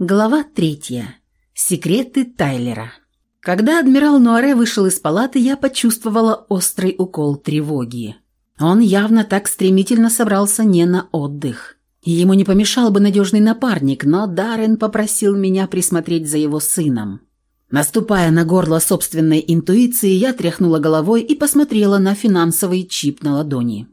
Глава третья. Секреты Тайлера. Когда адмирал Нуаре вышел из палаты, я почувствовала острый укол тревоги. Он явно так стремительно собрался не на отдых. Ему не помешал бы надежный напарник, но Даррен попросил меня присмотреть за его сыном. Наступая на горло собственной интуиции, я тряхнула головой и посмотрела на финансовый чип на ладони.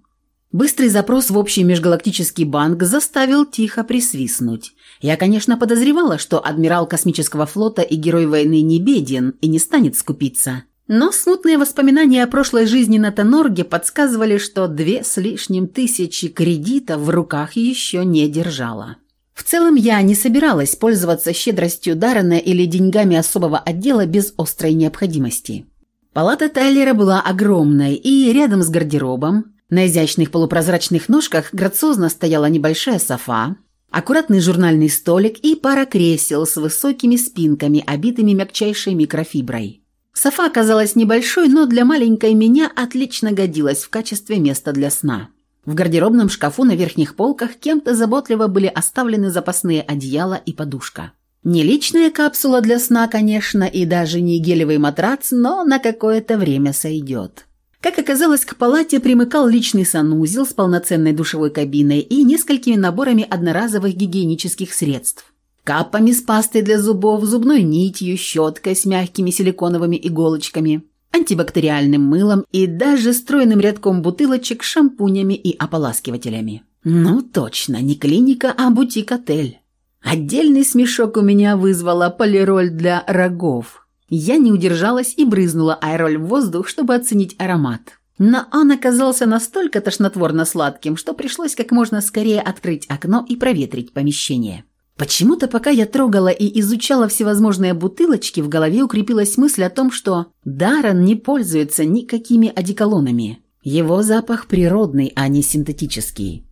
Быстрый запрос в общий межгалактический банк заставил тихо присвистнуть. Я, конечно, подозревала, что адмирал космического флота и герой войны не беден и не станет скупиться. Но смутные воспоминания о прошлой жизни на Тонорге подсказывали, что две с лишним тысячи кредитов в руках еще не держала. В целом я не собиралась пользоваться щедростью Даррена или деньгами особого отдела без острой необходимости. Палата Тайлера была огромной, и рядом с гардеробом на изящных полупрозрачных ножках грациозно стояла небольшая софа, аккуратный журнальный столик и пара кресел с высокими спинками, обитыми мягчайшей микрофиброй. Софа оказалась небольшой, но для маленькой меня отлично годилась в качестве места для сна. В гардеробном шкафу на верхних полках кем-то заботливо были оставлены запасные одеяла и подушка. Не личная капсула для сна, конечно, и даже не гелевый матрац, но на какое-то время сойдет. Как оказалось, к палате примыкал личный санузел с полноценной душевой кабиной и несколькими наборами одноразовых гигиенических средств. Капами с пастой для зубов, зубной нитью, щеткой с мягкими силиконовыми иголочками, антибактериальным мылом и даже стройным рядком бутылочек с шампунями и ополаскивателями. Ну точно, не клиника, а бутик-отель. Отдельный смешок у меня вызвала полироль для рогов – я не удержалась и брызнула аэроль в воздух, чтобы оценить аромат. Но он оказался настолько тошнотворно сладким, что пришлось как можно скорее открыть окно и проветрить помещение. Почему-то, пока я трогала и изучала всевозможные бутылочки, в голове укрепилась мысль о том, что Даррен не пользуется никакими одеколонами. Его запах природный, а не синтетический.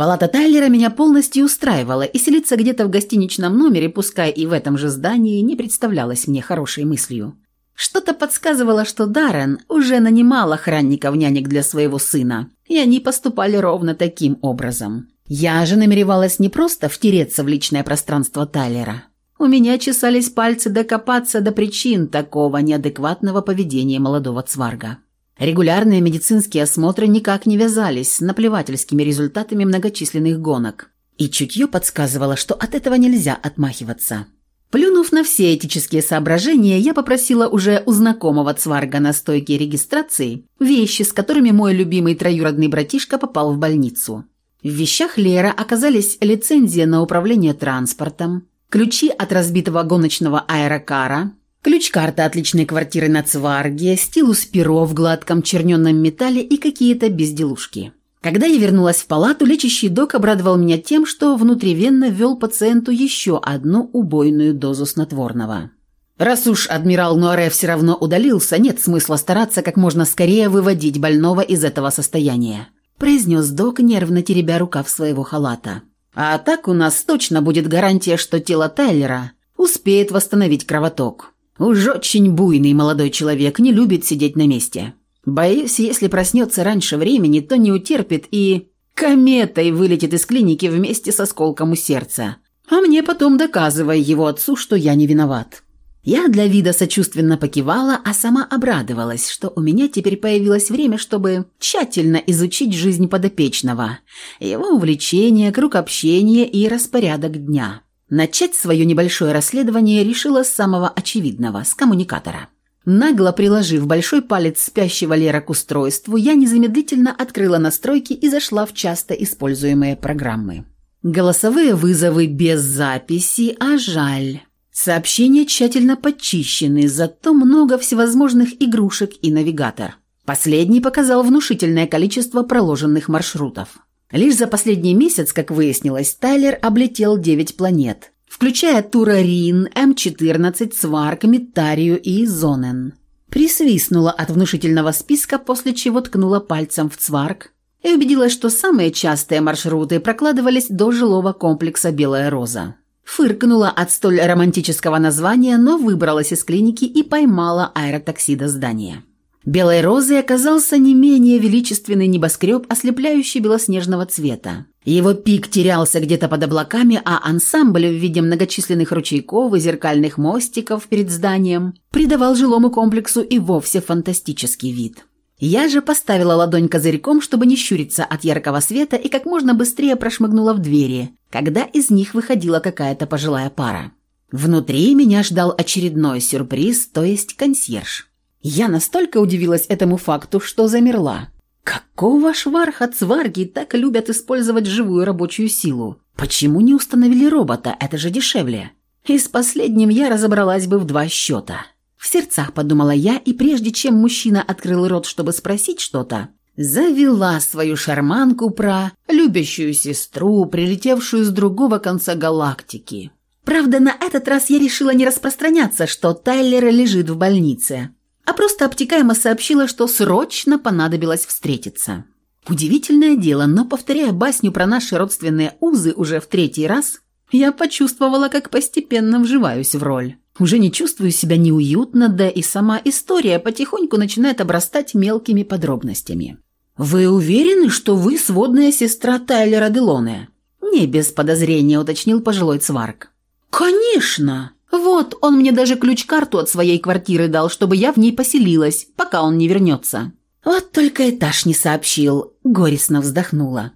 Палата Тайлера меня полностью устраивала, и селиться где-то в гостиничном номере, пускай и в этом же здании, не представлялось мне хорошей мыслью. Что-то подсказывало, что Даррен уже нанимал охранников-нянек для своего сына, и они поступали ровно таким образом. Я же намеревалась не просто втереться в личное пространство Тайлера. У меня чесались пальцы докопаться до причин такого неадекватного поведения молодого цварга. Регулярные медицинские осмотры никак не вязались с наплевательскими результатами многочисленных гонок. И чутье подсказывало, что от этого нельзя отмахиваться. Плюнув на все этические соображения, я попросила уже у знакомого Цварга на стойке регистрации вещи, с которыми мой любимый троюродный братишка попал в больницу. В вещах Лера оказались лицензия на управление транспортом, ключи от разбитого гоночного аэрокара, Ключ-карта отличной квартиры на Цварге, стилус перо в гладком черненном металле и какие-то безделушки. Когда я вернулась в палату, лечащий док обрадовал меня тем, что внутривенно ввел пациенту еще одну убойную дозу снотворного. Раз уж адмирал Нуаре все равно удалился, нет смысла стараться как можно скорее выводить больного из этого состояния, произнес док, нервно теребя рукав своего халата. А так у нас точно будет гарантия, что тело Тайлера успеет восстановить кровоток. Уж очень буйный молодой человек, не любит сидеть на месте. Боюсь, если проснется раньше времени, то не утерпит и... кометой вылетит из клиники вместе с осколком у сердца. А мне потом доказывай его отцу, что я не виноват. Я для вида сочувственно покивала, а сама обрадовалась, что у меня теперь появилось время, чтобы тщательно изучить жизнь подопечного, его увлечения, круг общения и распорядок дня. Начать свое небольшое расследование решила с самого очевидного – с коммуникатора. Нагло приложив большой палец спящего Лера к устройству, я незамедлительно открыла настройки и зашла в часто используемые программы. Голосовые вызовы без записи, а жаль. Сообщения тщательно подчищены, зато много всевозможных игрушек и навигатор. Последний показал внушительное количество проложенных маршрутов. Лишь за последний месяц, как выяснилось, Тайлер облетел 9 планет, включая Турарин, М-14, Сварк, Митарию и Зонен. Присвистнула от внушительного списка, после чего ткнула пальцем в Цварк и убедилась, что самые частые маршруты прокладывались до жилого комплекса «Белая роза». Фыркнула от столь романтического названия, но выбралась из клиники и поймала аэротакси до здания. Белой розой оказался не менее величественный небоскреб, ослепляющий белоснежного цвета. Его пик терялся где-то под облаками, а ансамбль в виде многочисленных ручейков и зеркальных мостиков перед зданием придавал жилому комплексу и вовсе фантастический вид. Я же поставила ладонь козырьком, чтобы не щуриться от яркого света и как можно быстрее прошмыгнула в двери, когда из них выходила какая-то пожилая пара. Внутри меня ждал очередной сюрприз, то есть консьерж. Я настолько удивилась этому факту, что замерла. Какого шварха цварги так любят использовать живую рабочую силу? Почему не установили робота? Это же дешевле. И с последним я разобралась бы в два счета. В сердцах подумала я, и прежде чем мужчина открыл рот, чтобы спросить что-то, завела свою шарманку про любящую сестру, прилетевшую с другого конца галактики. Правда, на этот раз я решила не распространяться, что Тайлер лежит в больнице а просто обтекаемо сообщила, что срочно понадобилось встретиться. Удивительное дело, но повторяя басню про наши родственные узы уже в третий раз, я почувствовала, как постепенно вживаюсь в роль. Уже не чувствую себя неуютно, да и сама история потихоньку начинает обрастать мелкими подробностями. «Вы уверены, что вы сводная сестра Тайлера Делоне?» Не без подозрения уточнил пожилой цварк. «Конечно!» «Вот, он мне даже ключ-карту от своей квартиры дал, чтобы я в ней поселилась, пока он не вернется». «Вот только этаж не сообщил», — горестно вздохнула.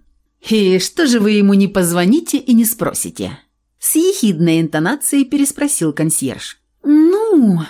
«И что же вы ему не позвоните и не спросите?» С ехидной интонацией переспросил консьерж. «Ну...»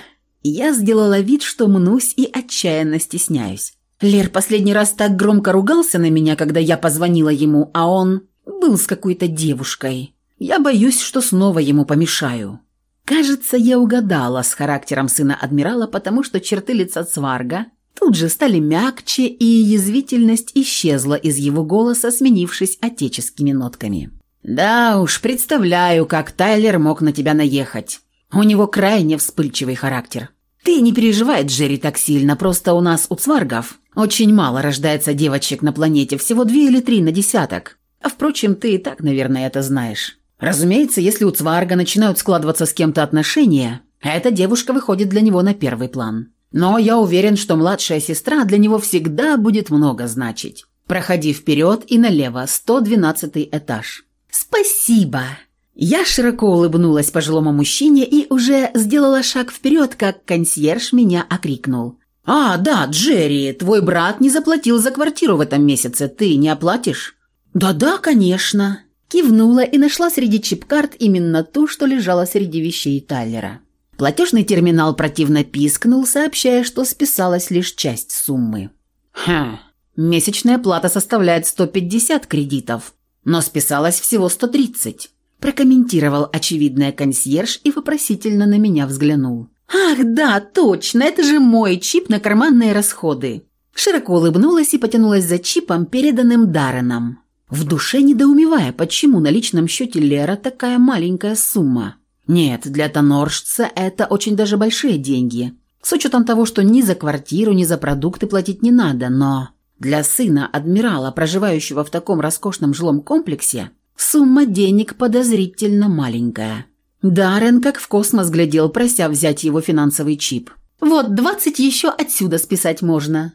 Я сделала вид, что мнусь и отчаянно стесняюсь. Лер последний раз так громко ругался на меня, когда я позвонила ему, а он был с какой-то девушкой. Я боюсь, что снова ему помешаю. Кажется, я угадала с характером сына адмирала, потому что черты лица Цварга тут же стали мягче, и язвительность исчезла из его голоса, сменившись отеческими нотками. «Да уж, представляю, как Тайлер мог на тебя наехать. У него крайне вспыльчивый характер. Ты не переживай, Джерри, так сильно, просто у нас, у Цваргов, очень мало рождается девочек на планете, всего две или три на десяток. А впрочем, ты и так, наверное, это знаешь». Разумеется, если у Цварга начинают складываться с кем-то отношения, эта девушка выходит для него на первый план. Но я уверен, что младшая сестра для него всегда будет много значить. Проходи вперед и налево, 112 этаж. Спасибо. Я широко улыбнулась пожилому мужчине и уже сделала шаг вперед, как консьерж меня окрикнул. «А, да, Джерри, твой брат не заплатил за квартиру в этом месяце, ты не оплатишь?» «Да-да, конечно», Кивнула и нашла среди чип-карт именно ту, что лежала среди вещей Тайлера. Платежный терминал противно пискнул, сообщая, что списалась лишь часть суммы. «Хм, месячная плата составляет 150 кредитов, но списалась всего 130», прокомментировал очевидная консьерж и вопросительно на меня взглянул. «Ах, да, точно, это же мой чип на карманные расходы». Широко улыбнулась и потянулась за чипом, переданным Дарреном в душе недоумевая, почему на личном счете Лера такая маленькая сумма. Нет, для тоноржца это очень даже большие деньги. С учетом того, что ни за квартиру, ни за продукты платить не надо, но для сына адмирала, проживающего в таком роскошном жилом комплексе, сумма денег подозрительно маленькая. Даррен как в космос глядел, прося взять его финансовый чип. «Вот, двадцать еще отсюда списать можно»,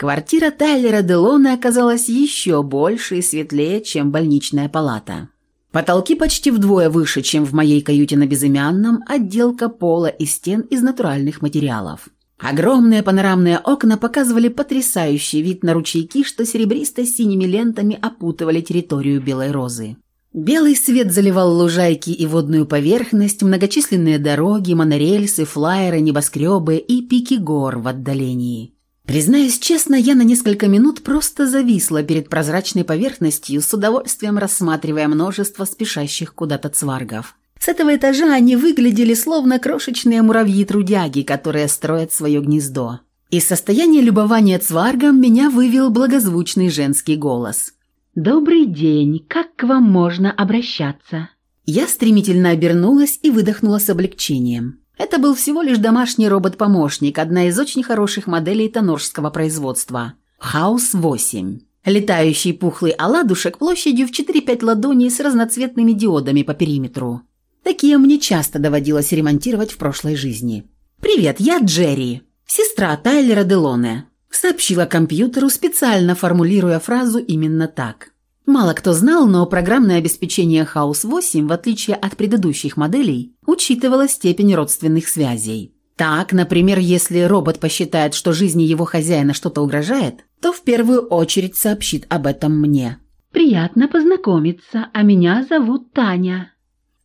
Квартира Тайлера Делона оказалась еще больше и светлее, чем больничная палата. Потолки почти вдвое выше, чем в моей каюте на безымянном, отделка пола и стен из натуральных материалов. Огромные панорамные окна показывали потрясающий вид на ручейки, что серебристо-синими лентами опутывали территорию Белой Розы. Белый свет заливал лужайки и водную поверхность, многочисленные дороги, монорельсы, флайеры, небоскребы и пики гор в отдалении. Признаюсь честно, я на несколько минут просто зависла перед прозрачной поверхностью, с удовольствием рассматривая множество спешащих куда-то цваргов. С этого этажа они выглядели словно крошечные муравьи-трудяги, которые строят свое гнездо. Из состояния любования цваргом меня вывел благозвучный женский голос. «Добрый день, как к вам можно обращаться?» Я стремительно обернулась и выдохнула с облегчением. Это был всего лишь домашний робот-помощник, одна из очень хороших моделей тоноржского производства. Хаус-8. Летающий пухлый оладушек площадью в 4-5 ладоней с разноцветными диодами по периметру. Такие мне часто доводилось ремонтировать в прошлой жизни. «Привет, я Джерри». «Сестра Тайлера Делоне», — сообщила компьютеру, специально формулируя фразу именно так. Мало кто знал, но программное обеспечение House 8, в отличие от предыдущих моделей, учитывало степень родственных связей. Так, например, если робот посчитает, что жизни его хозяина что-то угрожает, то в первую очередь сообщит об этом мне. «Приятно познакомиться, а меня зовут Таня».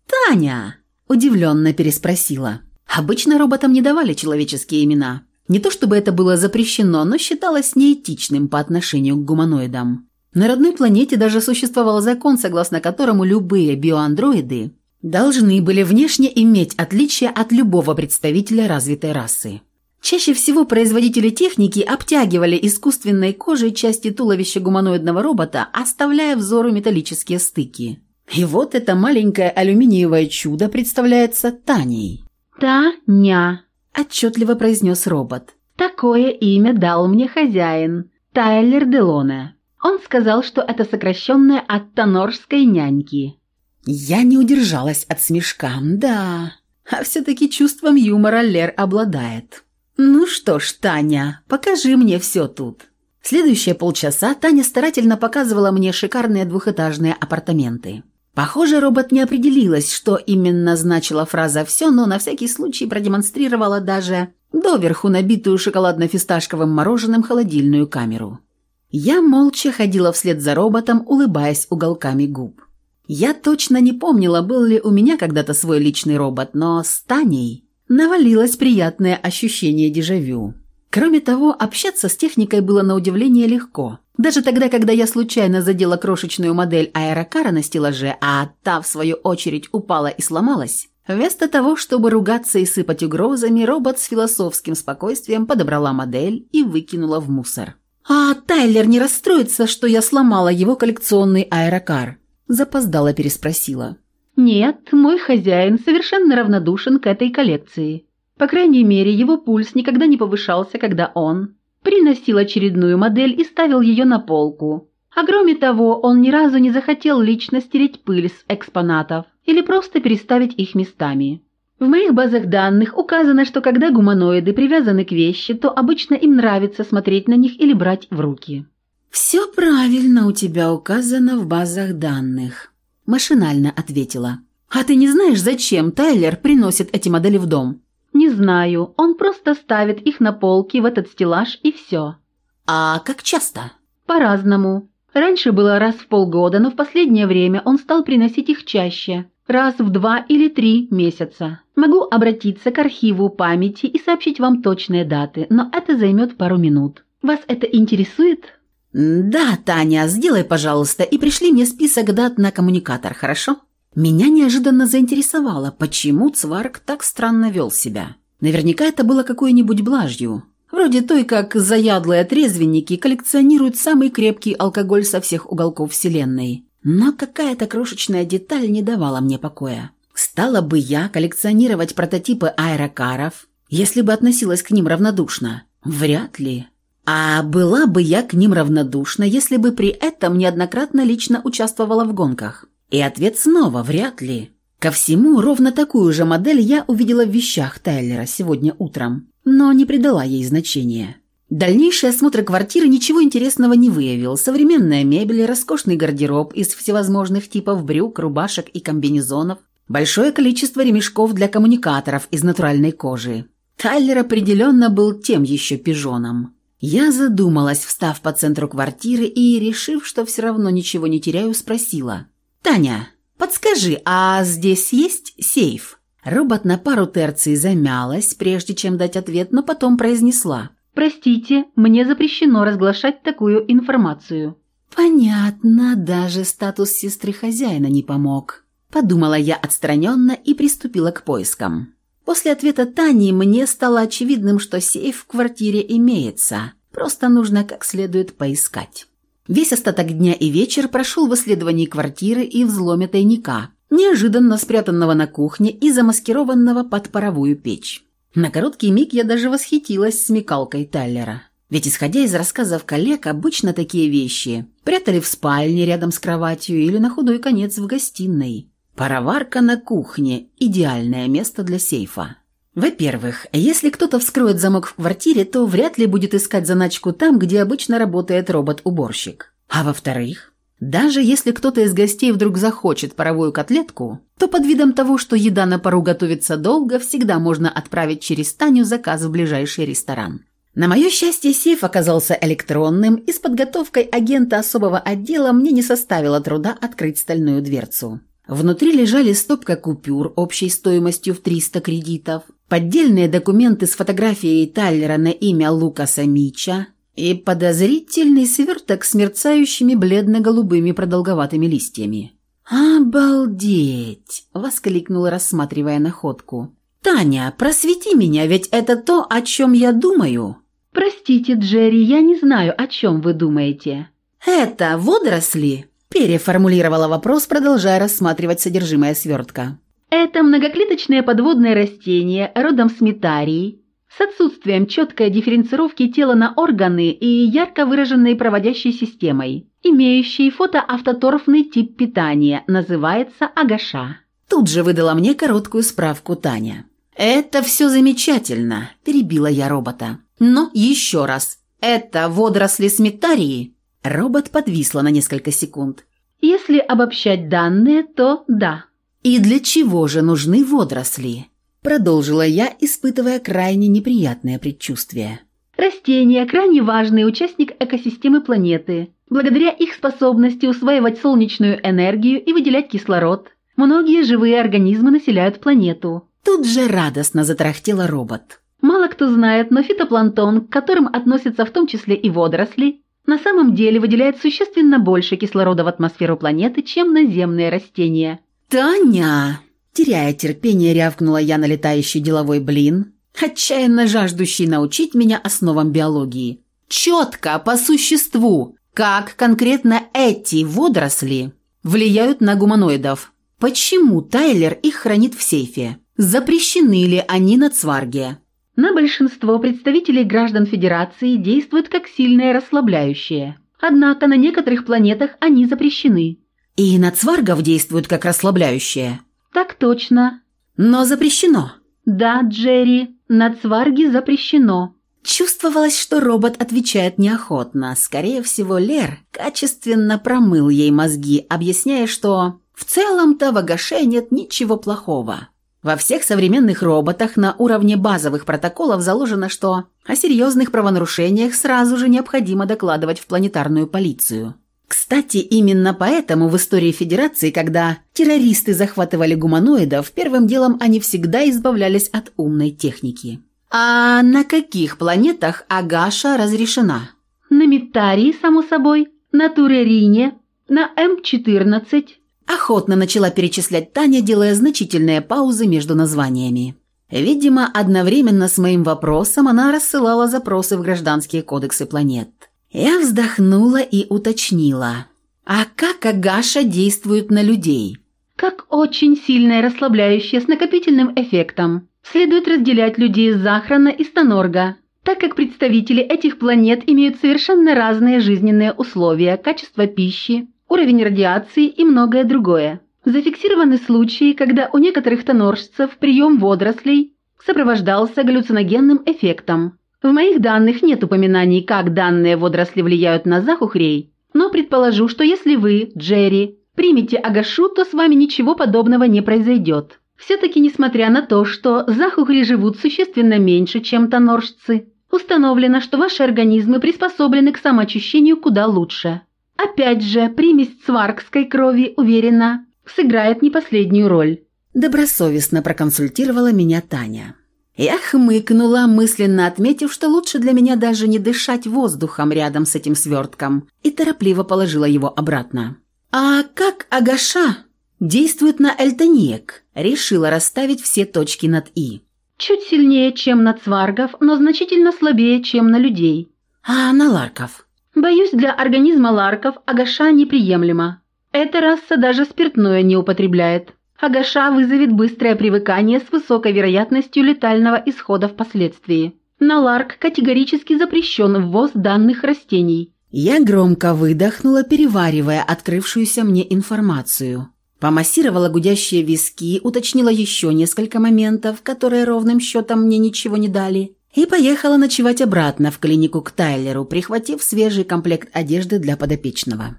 «Таня!» – удивленно переспросила. Обычно роботам не давали человеческие имена. Не то чтобы это было запрещено, но считалось неэтичным по отношению к гуманоидам. На родной планете даже существовал закон, согласно которому любые биоандроиды должны были внешне иметь отличие от любого представителя развитой расы. Чаще всего производители техники обтягивали искусственной кожей части туловища гуманоидного робота, оставляя взору металлические стыки. И вот это маленькое алюминиевое чудо представляется Таней. «Таня», – отчетливо произнес робот. «Такое имя дал мне хозяин, Тайлер Делоне. Он сказал, что это сокращенное от тонорской няньки». Я не удержалась от смешка, да. А все-таки чувством юмора Лер обладает. Ну что ж, Таня, покажи мне все тут. Следующие полчаса Таня старательно показывала мне шикарные двухэтажные апартаменты. Похоже, робот не определилась, что именно значила фраза «все», но на всякий случай продемонстрировала даже доверху набитую шоколадно-фисташковым мороженым холодильную камеру. Я молча ходила вслед за роботом, улыбаясь уголками губ. Я точно не помнила, был ли у меня когда-то свой личный робот, но с Таней навалилось приятное ощущение дежавю. Кроме того, общаться с техникой было на удивление легко. Даже тогда, когда я случайно задела крошечную модель аэрокара на стеллаже, а та, в свою очередь, упала и сломалась, вместо того, чтобы ругаться и сыпать угрозами, робот с философским спокойствием подобрала модель и выкинула в мусор. «А Тайлер не расстроится, что я сломала его коллекционный аэрокар?» Запоздала переспросила. «Нет, мой хозяин совершенно равнодушен к этой коллекции. По крайней мере, его пульс никогда не повышался, когда он приносил очередную модель и ставил ее на полку. А кроме того, он ни разу не захотел лично стереть пыль с экспонатов или просто переставить их местами. В моих базах данных указано, что когда гуманоиды привязаны к вещи, то обычно им нравится смотреть на них или брать в руки. «Все правильно у тебя указано в базах данных», – машинально ответила. «А ты не знаешь, зачем Тайлер приносит эти модели в дом?» «Не знаю. Он просто ставит их на полки в этот стеллаж и все». «А как часто?» «По-разному. Раньше было раз в полгода, но в последнее время он стал приносить их чаще. Раз в два или три месяца. Могу обратиться к архиву памяти и сообщить вам точные даты, но это займет пару минут. Вас это интересует?» «Да, Таня, сделай, пожалуйста, и пришли мне список дат на коммуникатор, хорошо?» Меня неожиданно заинтересовало, почему Цварк так странно вел себя. Наверняка это было какой-нибудь блажью. Вроде той, как заядлые трезвенники коллекционируют самый крепкий алкоголь со всех уголков Вселенной. Но какая-то крошечная деталь не давала мне покоя. Стала бы я коллекционировать прототипы аэрокаров, если бы относилась к ним равнодушно? Вряд ли. А была бы я к ним равнодушна, если бы при этом неоднократно лично участвовала в гонках? И ответ снова вряд ли. Ко всему, ровно такую же модель я увидела в вещах Тайлера сегодня утром, но не придала ей значения. Дальнейший осмотр квартиры ничего интересного не выявил. Современная мебель, роскошный гардероб из всевозможных типов брюк, рубашек и комбинезонов, большое количество ремешков для коммуникаторов из натуральной кожи. Тайлер определенно был тем еще пижоном. Я задумалась, встав по центру квартиры и, решив, что все равно ничего не теряю, спросила. «Таня, подскажи, а здесь есть сейф?» Робот на пару терций замялась, прежде чем дать ответ, но потом произнесла. «Простите, мне запрещено разглашать такую информацию». «Понятно, даже статус сестры хозяина не помог», – подумала я отстраненно и приступила к поискам. После ответа Тани мне стало очевидным, что сейф в квартире имеется, просто нужно как следует поискать. Весь остаток дня и вечер прошел в исследовании квартиры и взломе тайника, неожиданно спрятанного на кухне и замаскированного под паровую печь. На короткий миг я даже восхитилась смекалкой Тайлера. Ведь, исходя из рассказов коллег, обычно такие вещи прятали в спальне рядом с кроватью или на худой конец в гостиной. Пароварка на кухне – идеальное место для сейфа. Во-первых, если кто-то вскроет замок в квартире, то вряд ли будет искать заначку там, где обычно работает робот-уборщик. А во-вторых, даже если кто-то из гостей вдруг захочет паровую котлетку, то под видом того, что еда на пару готовится долго, всегда можно отправить через Таню заказ в ближайший ресторан. На мое счастье, сейф оказался электронным, и с подготовкой агента особого отдела мне не составило труда открыть стальную дверцу. Внутри лежали стопка купюр общей стоимостью в 300 кредитов, поддельные документы с фотографией Тайлера на имя Лукаса Мича и подозрительный сверток с мерцающими бледно-голубыми продолговатыми листьями. «Обалдеть!» – воскликнула, рассматривая находку. «Таня, просвети меня, ведь это то, о чем я думаю!» «Простите, Джерри, я не знаю, о чем вы думаете». «Это водоросли?» – переформулировала вопрос, продолжая рассматривать содержимое свертка. «Это многоклеточное подводное растение родом с метарии, с отсутствием четкой дифференцировки тела на органы и ярко выраженной проводящей системой, имеющей фотоавтоторфный тип питания, называется агаша». Тут же выдала мне короткую справку Таня. «Это все замечательно», – перебила я робота. Но еще раз. Это водоросли сметарии?» Робот подвисла на несколько секунд. «Если обобщать данные, то да». «И для чего же нужны водоросли?» Продолжила я, испытывая крайне неприятное предчувствие. Растения – крайне важный участник экосистемы планеты. Благодаря их способности усваивать солнечную энергию и выделять кислород, многие живые организмы населяют планету. Тут же радостно затрахтела робот. Мало кто знает, но фитопланктон, к которым относятся в том числе и водоросли, на самом деле выделяет существенно больше кислорода в атмосферу планеты, чем наземные растения. «Таня!» Теряя терпение, рявкнула я на летающий деловой блин, отчаянно жаждущий научить меня основам биологии. «Четко, по существу, как конкретно эти водоросли влияют на гуманоидов? Почему Тайлер их хранит в сейфе? Запрещены ли они на Цварге?» На большинство представителей граждан Федерации действуют как сильное расслабляющее. Однако на некоторых планетах они запрещены. И на цваргов действуют как расслабляющее. Так точно. Но запрещено. Да, Джерри, на цварге запрещено. Чувствовалось, что робот отвечает неохотно. Скорее всего, Лер качественно промыл ей мозги, объясняя, что в целом-то в Агаше нет ничего плохого. Во всех современных роботах на уровне базовых протоколов заложено, что о серьезных правонарушениях сразу же необходимо докладывать в планетарную полицию. Кстати, именно поэтому в истории Федерации, когда террористы захватывали гуманоидов, первым делом они всегда избавлялись от умной техники. А на каких планетах Агаша разрешена? На Митарии, само собой, на Турерине, на М-14, Охотно начала перечислять Таня, делая значительные паузы между названиями. Видимо, одновременно с моим вопросом она рассылала запросы в гражданские кодексы планет. Я вздохнула и уточнила. А как Агаша действует на людей? Как очень сильное расслабляющее с накопительным эффектом. Следует разделять людей с Захрана и Станорга, так как представители этих планет имеют совершенно разные жизненные условия, качество пищи, уровень радиации и многое другое. Зафиксированы случаи, когда у некоторых тоноржцев прием водорослей сопровождался галлюциногенным эффектом. В моих данных нет упоминаний, как данные водоросли влияют на захухрей, но предположу, что если вы, Джерри, примете агашу, то с вами ничего подобного не произойдет. Все-таки, несмотря на то, что захухри живут существенно меньше, чем тоноржцы, установлено, что ваши организмы приспособлены к самоочищению куда лучше. Опять же, примесь цваргской крови, уверена, сыграет не последнюю роль. Добросовестно проконсультировала меня Таня. Я хмыкнула, мысленно отметив, что лучше для меня даже не дышать воздухом рядом с этим свертком, и торопливо положила его обратно. «А как Агаша действует на Эльтониек?» Решила расставить все точки над «и». «Чуть сильнее, чем на цваргов, но значительно слабее, чем на людей». «А на ларков?» Боюсь, для организма ларков агаша неприемлема. Эта раса даже спиртное не употребляет. Агаша вызовет быстрое привыкание с высокой вероятностью летального исхода впоследствии. На ларк категорически запрещен ввоз данных растений. Я громко выдохнула, переваривая открывшуюся мне информацию. Помассировала гудящие виски, уточнила еще несколько моментов, которые ровным счетом мне ничего не дали, и поехала ночевать обратно в клинику к Тайлеру, прихватив свежий комплект одежды для подопечного.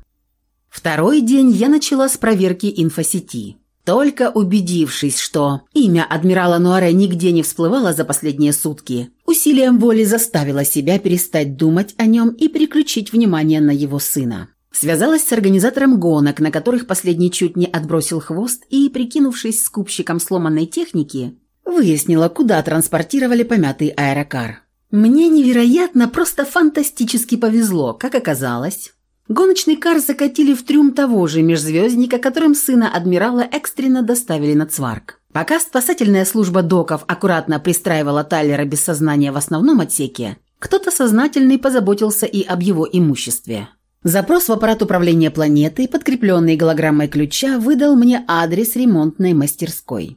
Второй день я начала с проверки инфосети. Только убедившись, что имя адмирала Нуаре нигде не всплывало за последние сутки, усилием воли заставила себя перестать думать о нем и переключить внимание на его сына. Связалась с организатором гонок, на которых последний чуть не отбросил хвост, и, прикинувшись скупщиком сломанной техники, выяснила, куда транспортировали помятый аэрокар. Мне невероятно, просто фантастически повезло, как оказалось. Гоночный кар закатили в трюм того же межзвездника, которым сына адмирала экстренно доставили на Цварк. Пока спасательная служба доков аккуратно пристраивала Тайлера без сознания в основном отсеке, кто-то сознательный позаботился и об его имуществе. Запрос в аппарат управления планетой, подкрепленный голограммой ключа, выдал мне адрес ремонтной мастерской.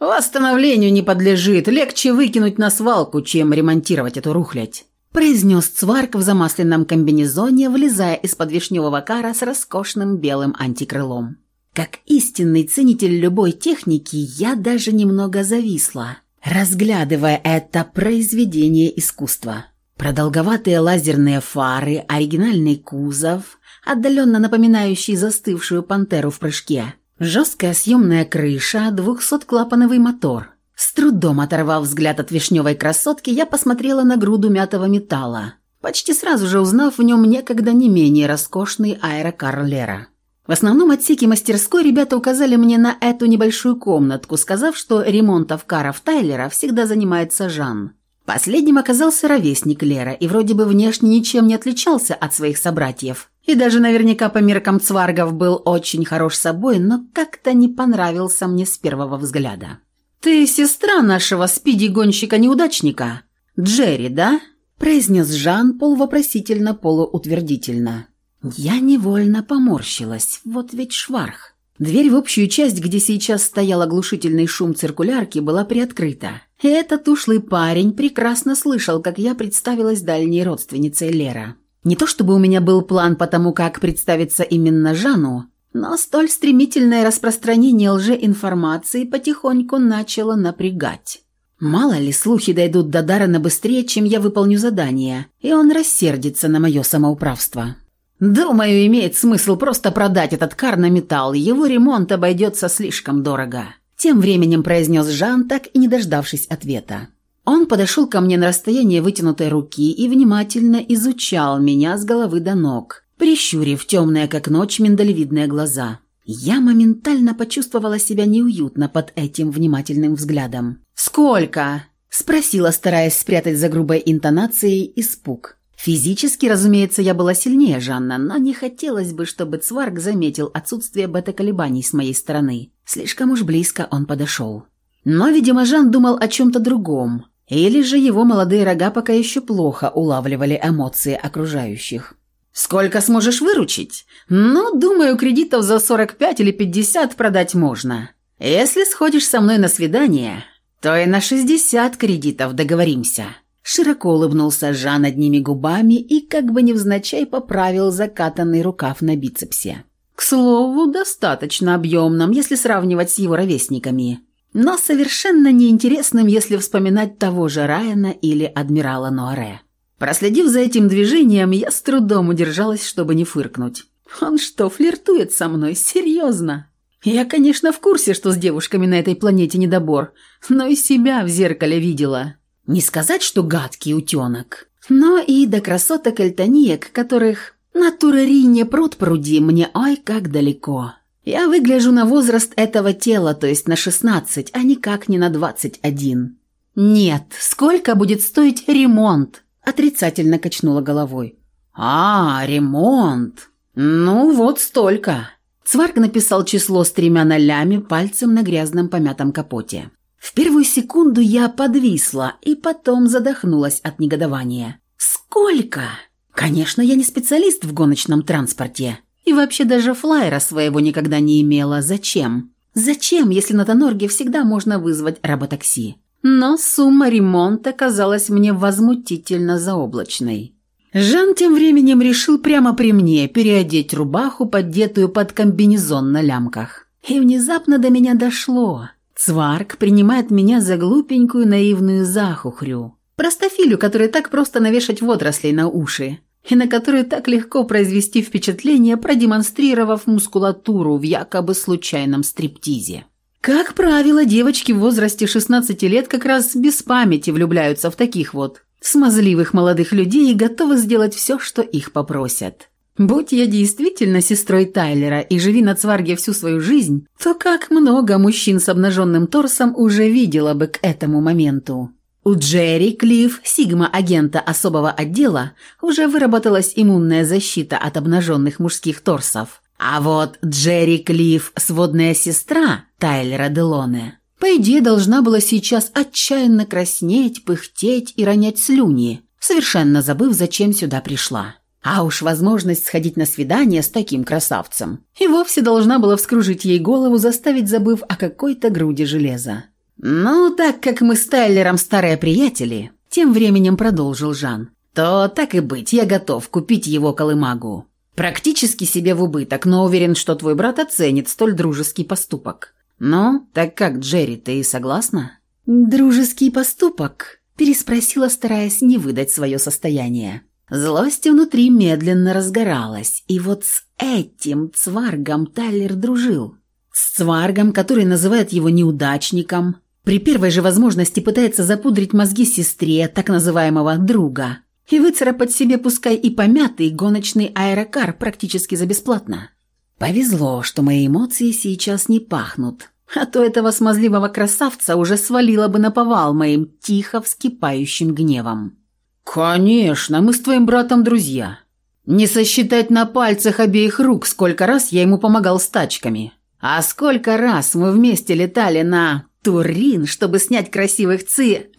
«Восстановлению не подлежит. Легче выкинуть на свалку, чем ремонтировать эту рухлядь», произнес Цварк в замасленном комбинезоне, влезая из-под вишневого кара с роскошным белым антикрылом. Как истинный ценитель любой техники, я даже немного зависла, разглядывая это произведение искусства. Продолговатые лазерные фары, оригинальный кузов, отдаленно напоминающий застывшую пантеру в прыжке, жесткая съемная крыша, двухсотклапановый мотор – с трудом оторвав взгляд от вишневой красотки, я посмотрела на груду мятого металла, почти сразу же узнав в нем некогда не менее роскошный аэрокар Лера. В основном отсеке мастерской ребята указали мне на эту небольшую комнатку, сказав, что ремонтом каров Тайлера всегда занимается Жан. Последним оказался ровесник Лера и вроде бы внешне ничем не отличался от своих собратьев. И даже наверняка по меркам цваргов был очень хорош собой, но как-то не понравился мне с первого взгляда. «Ты сестра нашего спиди-гонщика-неудачника? Джерри, да?» произнес Жан полувопросительно-полуутвердительно. Я невольно поморщилась. Вот ведь шварх. Дверь в общую часть, где сейчас стоял оглушительный шум циркулярки, была приоткрыта. Этот ушлый парень прекрасно слышал, как я представилась дальней родственницей Лера. Не то чтобы у меня был план по тому, как представиться именно Жану, но столь стремительное распространение лжеинформации потихоньку начало напрягать. Мало ли, слухи дойдут до Даррена быстрее, чем я выполню задание, и он рассердится на мое самоуправство. Думаю, имеет смысл просто продать этот кар на металл, его ремонт обойдется слишком дорого. Тем временем произнес Жан, так и не дождавшись ответа. Он подошел ко мне на расстояние вытянутой руки и внимательно изучал меня с головы до ног, прищурив темные, как ночь, миндалевидные глаза. Я моментально почувствовала себя неуютно под этим внимательным взглядом. «Сколько?» – спросила, стараясь спрятать за грубой интонацией испуг. Физически, разумеется, я была сильнее Жанна, но не хотелось бы, чтобы Цварг заметил отсутствие бета-колебаний с моей стороны. Слишком уж близко он подошел. Но, видимо, Жан думал о чем-то другом. Или же его молодые рога пока еще плохо улавливали эмоции окружающих. Сколько сможешь выручить? Ну, думаю, кредитов за 45 или 50 продать можно. Если сходишь со мной на свидание, то и на 60 кредитов договоримся». Широко улыбнулся Жан одними губами и как бы невзначай поправил закатанный рукав на бицепсе. К слову, достаточно объемным, если сравнивать с его ровесниками, но совершенно неинтересным, если вспоминать того же Райана или адмирала Нуаре. Проследив за этим движением, я с трудом удержалась, чтобы не фыркнуть. Он что, флиртует со мной? Серьезно? Я, конечно, в курсе, что с девушками на этой планете недобор, но и себя в зеркале видела. Не сказать, что гадкий утенок, но и до красоток эльтониек, которых натура Рине пруд пруди мне ой как далеко. Я выгляжу на возраст этого тела, то есть на 16, а никак не на 21. Нет, сколько будет стоить ремонт? Отрицательно качнула головой. «А, ремонт! Ну, вот столько!» Цварк написал число с тремя нолями пальцем на грязном помятом капоте. В первую секунду я подвисла и потом задохнулась от негодования. «Сколько?» «Конечно, я не специалист в гоночном транспорте. И вообще даже флайера своего никогда не имела. Зачем? Зачем, если на Тонорге всегда можно вызвать роботакси? Но сумма ремонта казалась мне возмутительно заоблачной. Жан тем временем решил прямо при мне переодеть рубаху, поддетую под комбинезон на лямках. И внезапно до меня дошло. Цварк принимает меня за глупенькую наивную захухрю. Простофилю, которой так просто навешать водорослей на уши. И на которую так легко произвести впечатление, продемонстрировав мускулатуру в якобы случайном стриптизе. Как правило, девочки в возрасте 16 лет как раз без памяти влюбляются в таких вот смазливых молодых людей и готовы сделать все, что их попросят. Будь я действительно сестрой Тайлера и живи на Цварге всю свою жизнь, то как много мужчин с обнаженным торсом уже видела бы к этому моменту. У Джерри Клифф, сигма-агента особого отдела, уже выработалась иммунная защита от обнаженных мужских торсов. А вот Джерри Клифф, сводная сестра Тайлера Делоне, по идее, должна была сейчас отчаянно краснеть, пыхтеть и ронять слюни, совершенно забыв, зачем сюда пришла. А уж возможность сходить на свидание с таким красавцем и вовсе должна была вскружить ей голову, заставить забыв о какой-то груди железа. «Ну, так как мы с Тайлером старые приятели», – тем временем продолжил Жан, – «то так и быть, я готов купить его колымагу. Практически себе в убыток, но уверен, что твой брат оценит столь дружеский поступок. «Ну, так как, Джерри, ты согласна?» «Дружеский поступок?» – переспросила, стараясь не выдать свое состояние. Злость внутри медленно разгоралась, и вот с этим цваргом Тайлер дружил. С цваргом, который называет его неудачником, при первой же возможности пытается запудрить мозги сестре, так называемого «друга», и выцарапать себе пускай и помятый гоночный аэрокар практически за бесплатно. Повезло, что мои эмоции сейчас не пахнут, а то этого смазливого красавца уже свалило бы на повал моим тихо вскипающим гневом. «Конечно, мы с твоим братом друзья. Не сосчитать на пальцах обеих рук, сколько раз я ему помогал с тачками. А сколько раз мы вместе летали на Турин, чтобы снять красивых ци...»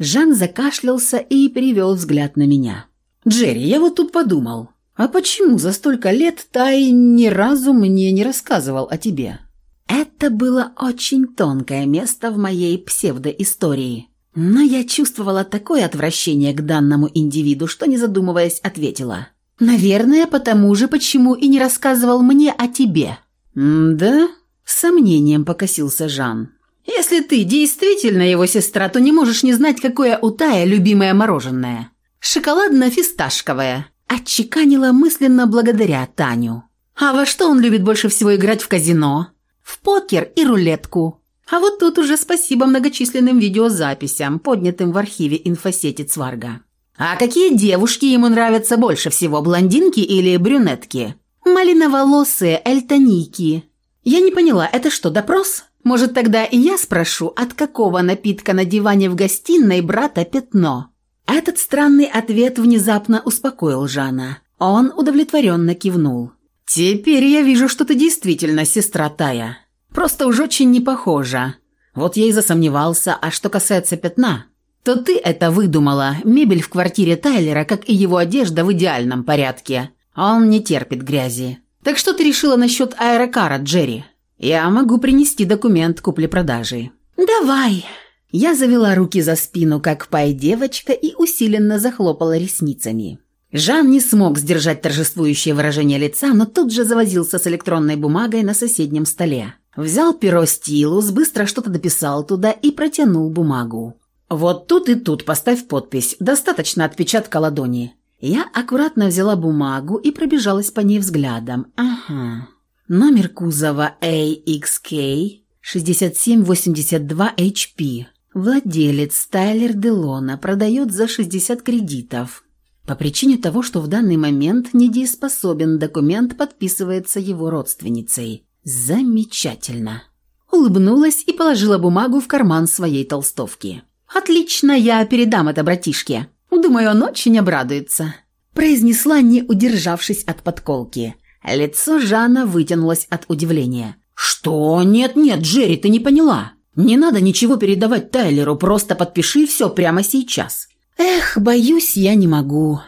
Жан закашлялся и перевел взгляд на меня. «Джерри, я вот тут подумал. «А почему за столько лет Тай ни разу мне не рассказывал о тебе?» Это было очень тонкое место в моей псевдоистории. Но я чувствовала такое отвращение к данному индивиду, что, не задумываясь, ответила. «Наверное, потому же, почему и не рассказывал мне о тебе». «Да?» – с сомнением покосился Жан. «Если ты действительно его сестра, то не можешь не знать, какое у Тая любимое мороженое. Шоколадно-фисташковое. Отчеканила мысленно благодаря Таню. А во что он любит больше всего играть в казино? В покер и рулетку. А вот тут уже спасибо многочисленным видеозаписям, поднятым в архиве инфосети Цварга. А какие девушки ему нравятся больше всего, блондинки или брюнетки? Малиноволосые эльтоники. Я не поняла, это что, допрос? Может, тогда и я спрошу, от какого напитка на диване в гостиной брата пятно? Этот странный ответ внезапно успокоил Жана. Он удовлетворенно кивнул. «Теперь я вижу, что ты действительно сестра Тая. Просто уж очень не похожа. Вот я и засомневался, а что касается пятна, то ты это выдумала. Мебель в квартире Тайлера, как и его одежда, в идеальном порядке. Он не терпит грязи. Так что ты решила насчет аэрокара, Джерри? Я могу принести документ купли-продажи». «Давай», я завела руки за спину, как пай-девочка, и усиленно захлопала ресницами. Жан не смог сдержать торжествующее выражение лица, но тут же завозился с электронной бумагой на соседнем столе. Взял перо стилус, быстро что-то дописал туда и протянул бумагу. «Вот тут и тут поставь подпись. Достаточно отпечатка ладони». Я аккуратно взяла бумагу и пробежалась по ней взглядом. «Ага. Номер кузова AXK 6782 HP. Владелец Тайлер Делона продает за 60 кредитов. По причине того, что в данный момент недееспособен документ подписывается его родственницей. Замечательно. Улыбнулась и положила бумагу в карман своей толстовки. «Отлично, я передам это братишке. Думаю, он очень обрадуется», – произнесла, не удержавшись от подколки. Лицо Жана вытянулось от удивления. «Что? Нет-нет, Джерри, ты не поняла. Не надо ничего передавать Тайлеру, просто подпиши все прямо сейчас». «Эх, боюсь, я не могу».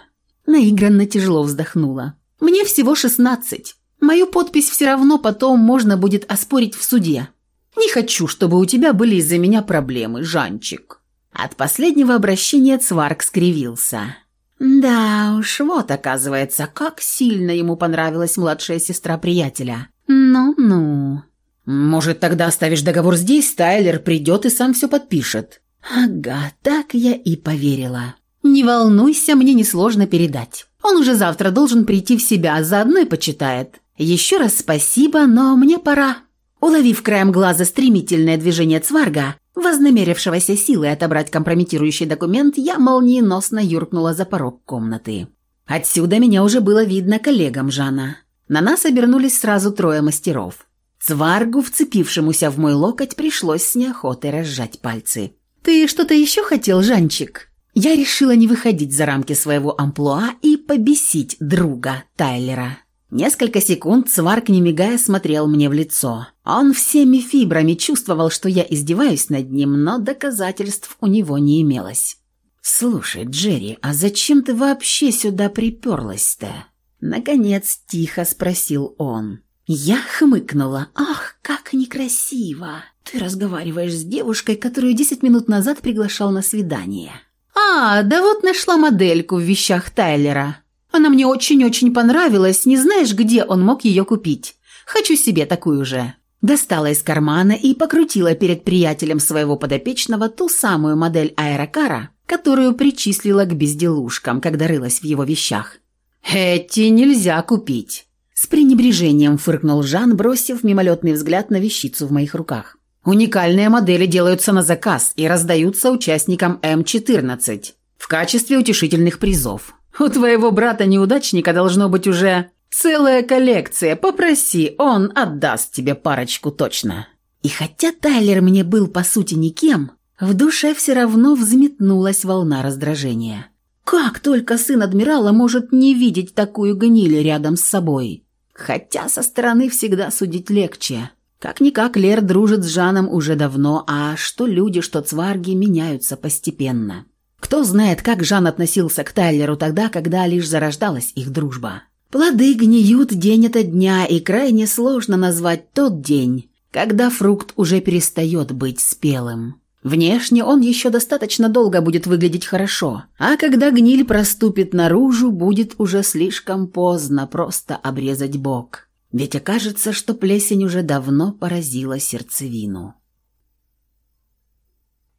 Наигранно тяжело вздохнула. «Мне всего шестнадцать. Мою подпись все равно потом можно будет оспорить в суде. Не хочу, чтобы у тебя были из-за меня проблемы, Жанчик». От последнего обращения Цварк скривился. Да уж, вот оказывается, как сильно ему понравилась младшая сестра приятеля. Ну-ну. Может, тогда оставишь договор здесь, Тайлер придет и сам все подпишет. Ага, так я и поверила. Не волнуйся, мне несложно передать. Он уже завтра должен прийти в себя, а заодно и почитает. Еще раз спасибо, но мне пора. Уловив краем глаза стремительное движение Цварга, вознамерившегося силой отобрать компрометирующий документ, я молниеносно юркнула за порог комнаты. Отсюда меня уже было видно коллегам Жана. На нас обернулись сразу трое мастеров. Цваргу, вцепившемуся в мой локоть, пришлось с неохотой разжать пальцы. «Ты что-то еще хотел, Жанчик?» Я решила не выходить за рамки своего амплуа и побесить друга Тайлера. Несколько секунд Сварк, не мигая, смотрел мне в лицо. Он всеми фибрами чувствовал, что я издеваюсь над ним, но доказательств у него не имелось. «Слушай, Джерри, а зачем ты вообще сюда приперлась-то?» Наконец тихо спросил он. Я хмыкнула. «Ах, как некрасиво! Ты разговариваешь с девушкой, которую десять минут назад приглашал на свидание». «А, да вот нашла модельку в вещах Тайлера. Она мне очень-очень понравилась, не знаешь, где он мог ее купить. Хочу себе такую же». Достала из кармана и покрутила перед приятелем своего подопечного ту самую модель аэрокара, которую причислила к безделушкам, когда рылась в его вещах. «Эти нельзя купить», – с пренебрежением фыркнул Жан, бросив мимолетный взгляд на вещицу в моих руках. «Уникальные модели делаются на заказ и раздаются участникам М14 в качестве утешительных призов. У твоего брата-неудачника должно быть уже целая коллекция. Попроси, он отдаст тебе парочку точно». И хотя Тайлер мне был по сути никем, в душе все равно взметнулась волна раздражения. Как только сын адмирала может не видеть такую гниль рядом с собой? Хотя со стороны всегда судить легче. Как-никак Лер дружит с Жаном уже давно, а что люди, что цварги меняются постепенно. Кто знает, как Жан относился к Тайлеру тогда, когда лишь зарождалась их дружба. Плоды гниют день ото дня, и крайне сложно назвать тот день, когда фрукт уже перестает быть спелым. Внешне он еще достаточно долго будет выглядеть хорошо, а когда гниль проступит наружу, будет уже слишком поздно просто обрезать бок. Ведь окажется, что плесень уже давно поразила сердцевину.